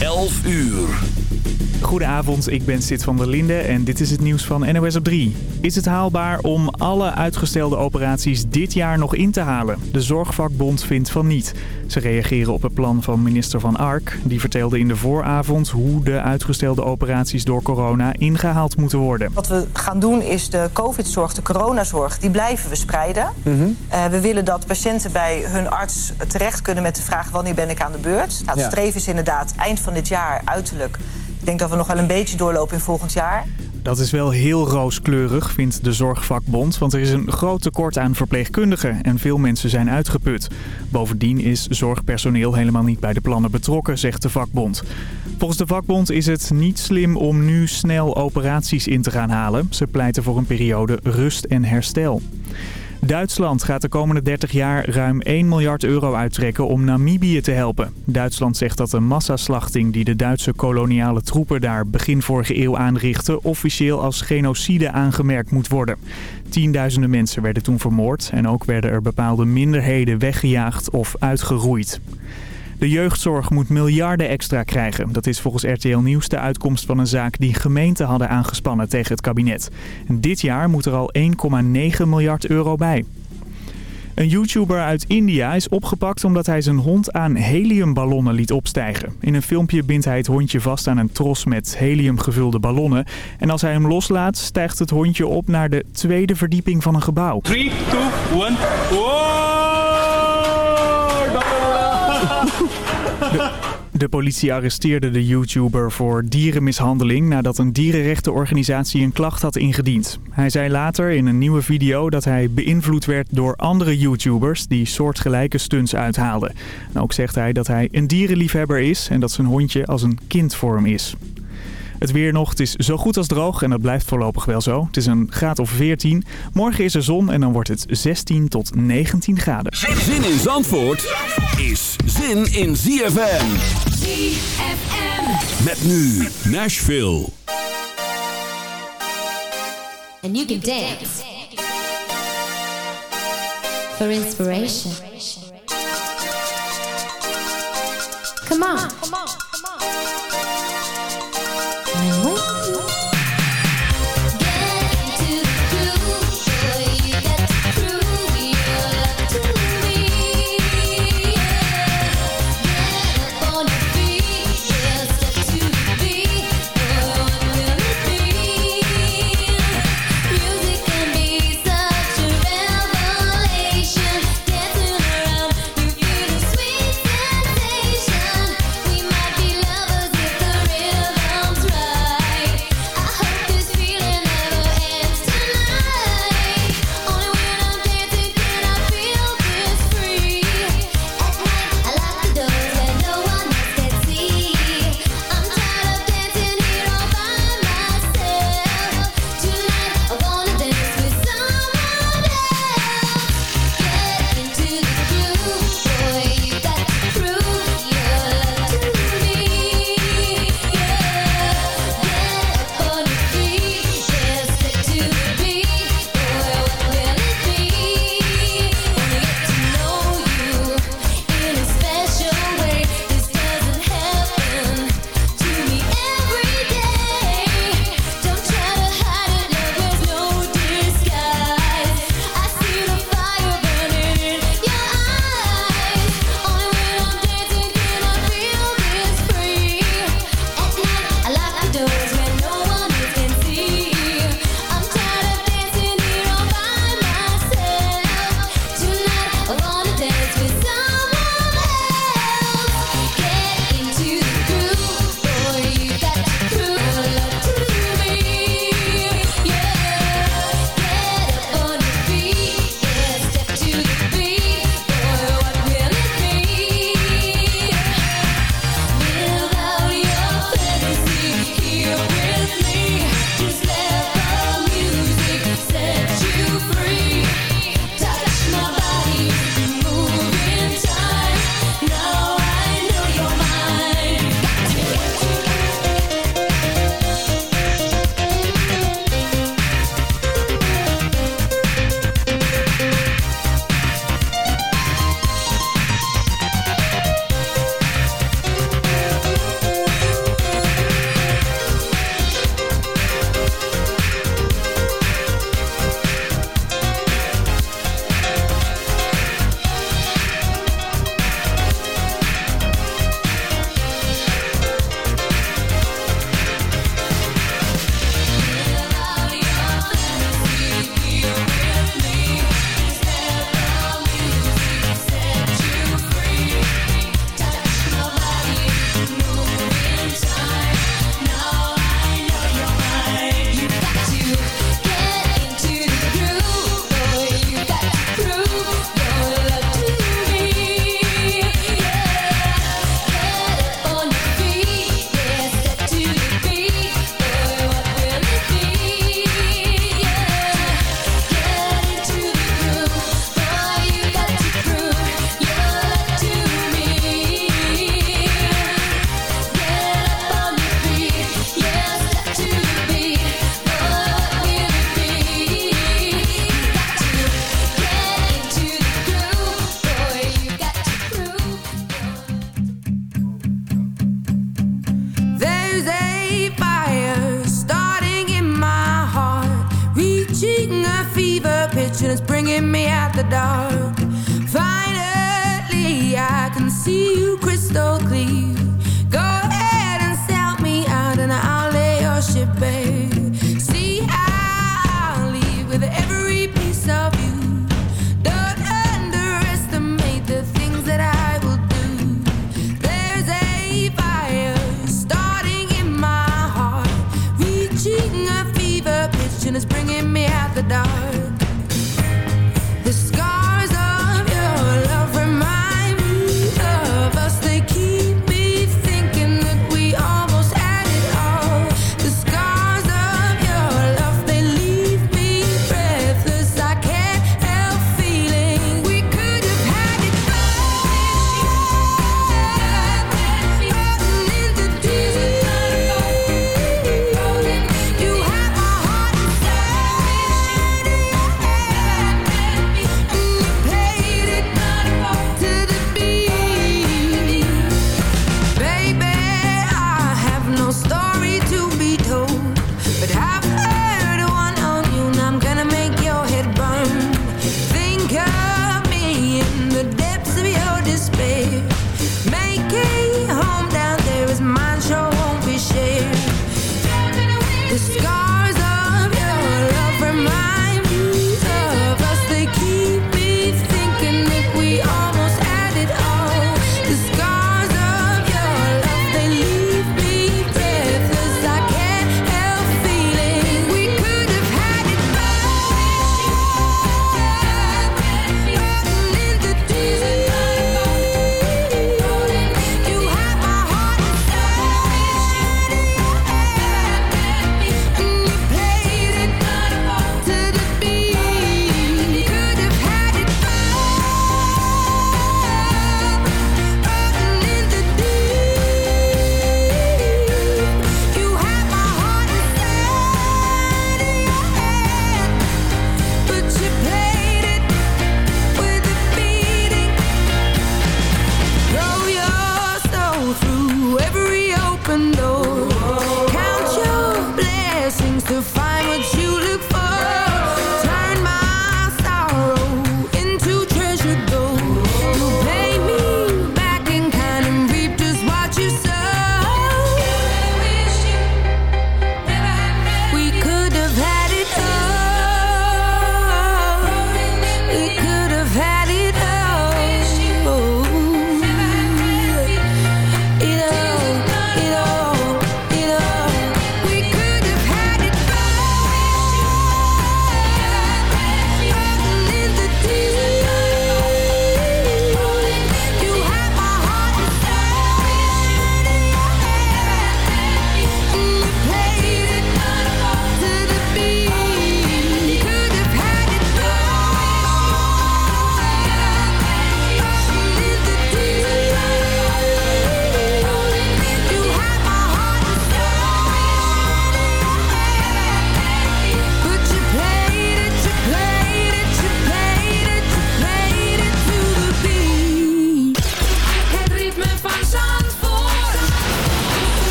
11 uur. Goedenavond, ik ben Sid van der Linde en dit is het nieuws van NOS op 3. Is het haalbaar om alle uitgestelde operaties dit jaar nog in te halen? De Zorgvakbond vindt van niet. Ze reageren op het plan van minister Van Ark. Die vertelde in de vooravond hoe de uitgestelde operaties door corona ingehaald moeten worden. Wat we gaan doen is de covid-zorg, de coronazorg, die blijven we spreiden. Uh, we willen dat patiënten bij hun arts terecht kunnen met de vraag wanneer ben ik aan de beurt. Nou, het Ja. streven is inderdaad eind van dit jaar uiterlijk. Ik denk dat we nog wel een beetje doorlopen in volgend jaar. Dat is wel heel rooskleurig, vindt de Zorgvakbond. Want er is een groot tekort aan verpleegkundigen en veel mensen zijn uitgeput. Bovendien is zorgpersoneel helemaal niet bij de plannen betrokken, zegt de vakbond. Volgens de vakbond is het niet slim om nu snel operaties in te gaan halen. Ze pleiten voor een periode rust en herstel. Duitsland gaat de komende 30 jaar ruim 1 miljard euro uittrekken om Namibië te helpen. Duitsland zegt dat de massaslachting die de Duitse koloniale troepen daar begin vorige eeuw aanrichtten... officieel als genocide aangemerkt moet worden. Tienduizenden mensen werden toen vermoord en ook werden er bepaalde minderheden weggejaagd of uitgeroeid. De jeugdzorg moet miljarden extra krijgen. Dat is volgens RTL Nieuws de uitkomst van een zaak die gemeenten hadden aangespannen tegen het kabinet. En dit jaar moet er al 1,9 miljard euro bij. Een YouTuber uit India is opgepakt omdat hij zijn hond aan heliumballonnen liet opstijgen. In een filmpje bindt hij het hondje vast aan een tros met heliumgevulde ballonnen. En als hij hem loslaat, stijgt het hondje op naar de tweede verdieping van een gebouw. 3, 2, 1. De politie arresteerde de YouTuber voor dierenmishandeling nadat een dierenrechtenorganisatie een klacht had ingediend. Hij zei later in een nieuwe video dat hij beïnvloed werd door andere YouTubers die soortgelijke stunts uithaalden. En ook zegt hij dat hij een dierenliefhebber is en dat zijn hondje als een kind voor hem is. Het weer nog, het is zo goed als droog en dat blijft voorlopig wel zo. Het is een graad of 14. Morgen is er zon en dan wordt het 16 tot 19 graden. Zin in Zandvoort is zin in ZFM. ZFM. Met nu Nashville. And you can dance. For inspiration. Come on. Come on.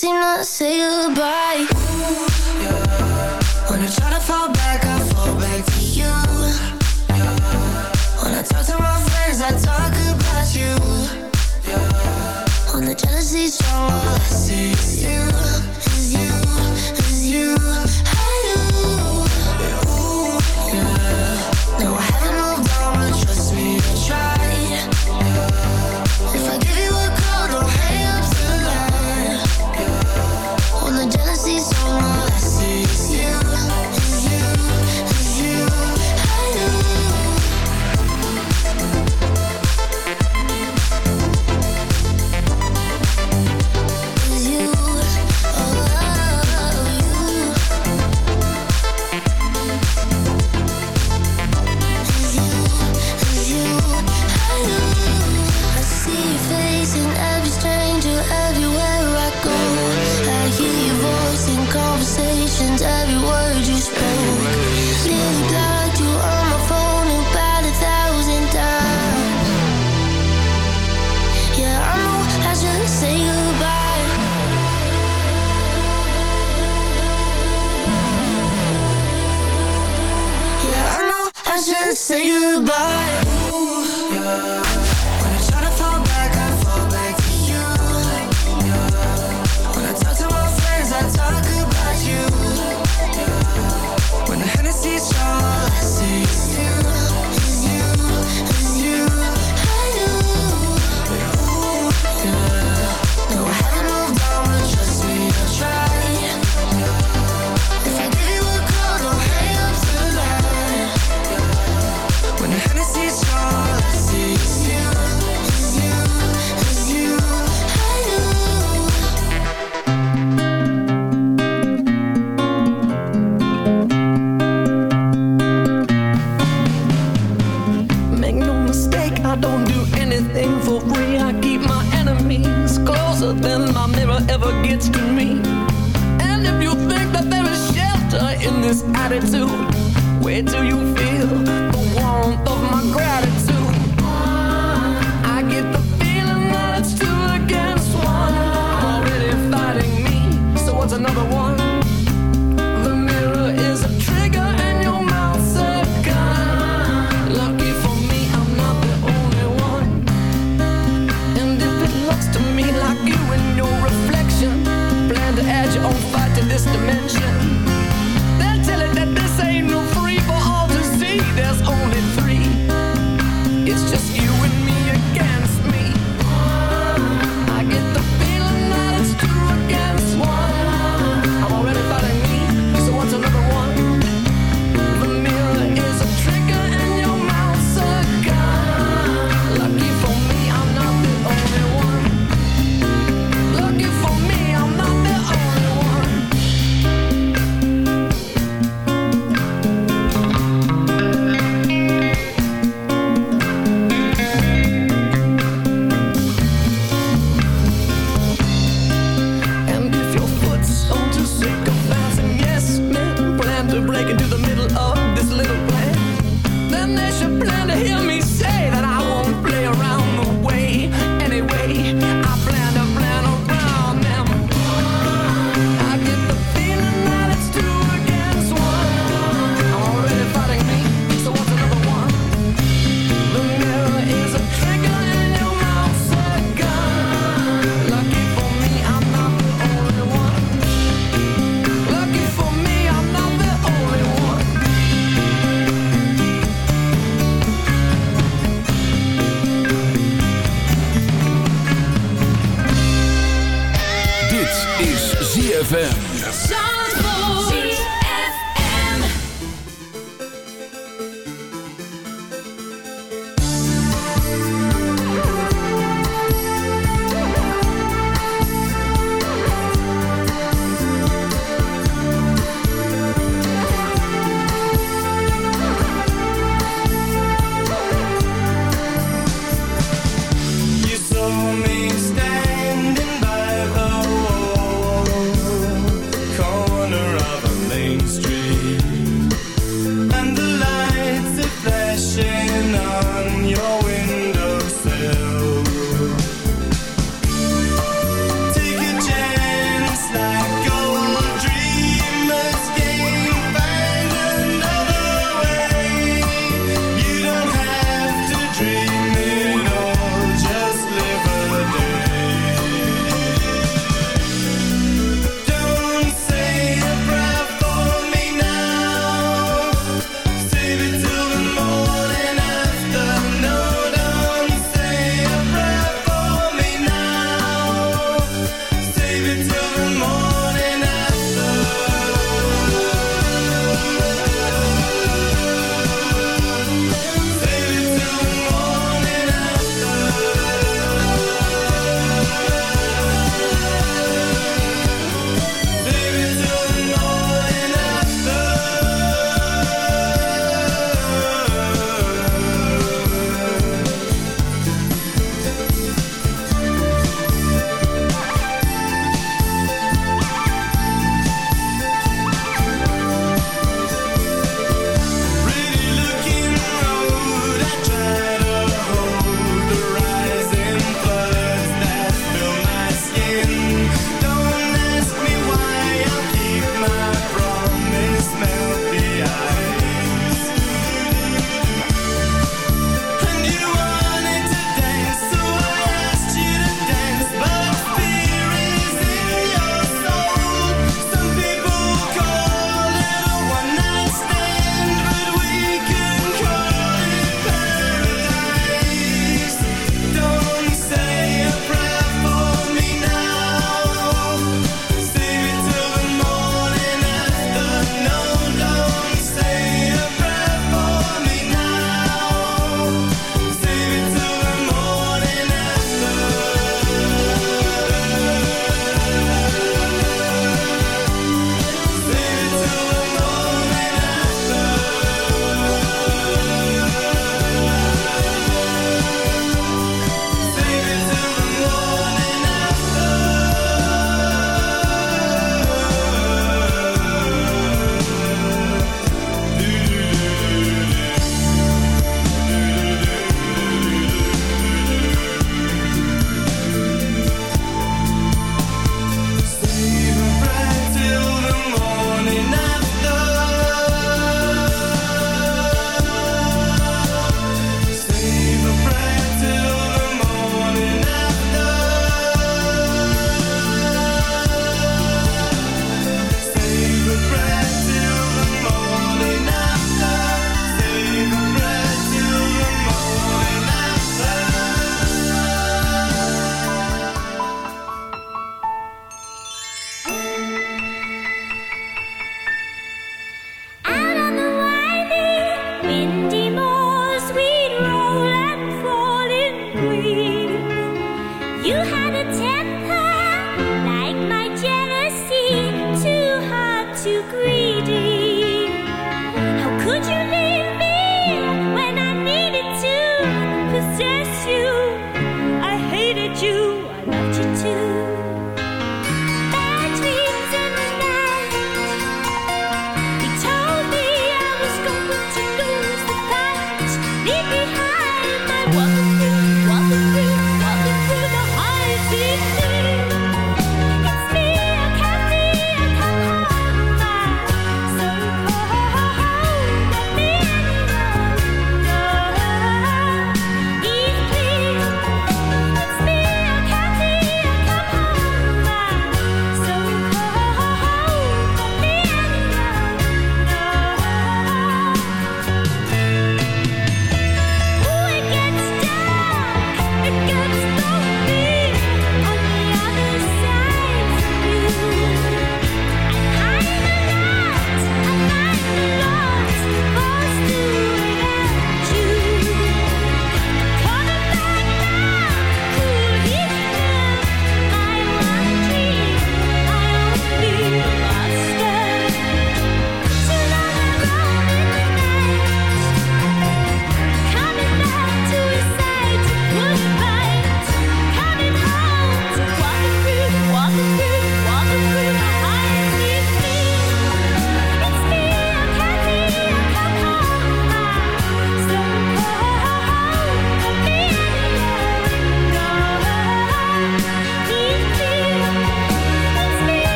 seem to say goodbye. Ooh, yeah. When I try to fall back.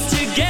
us together.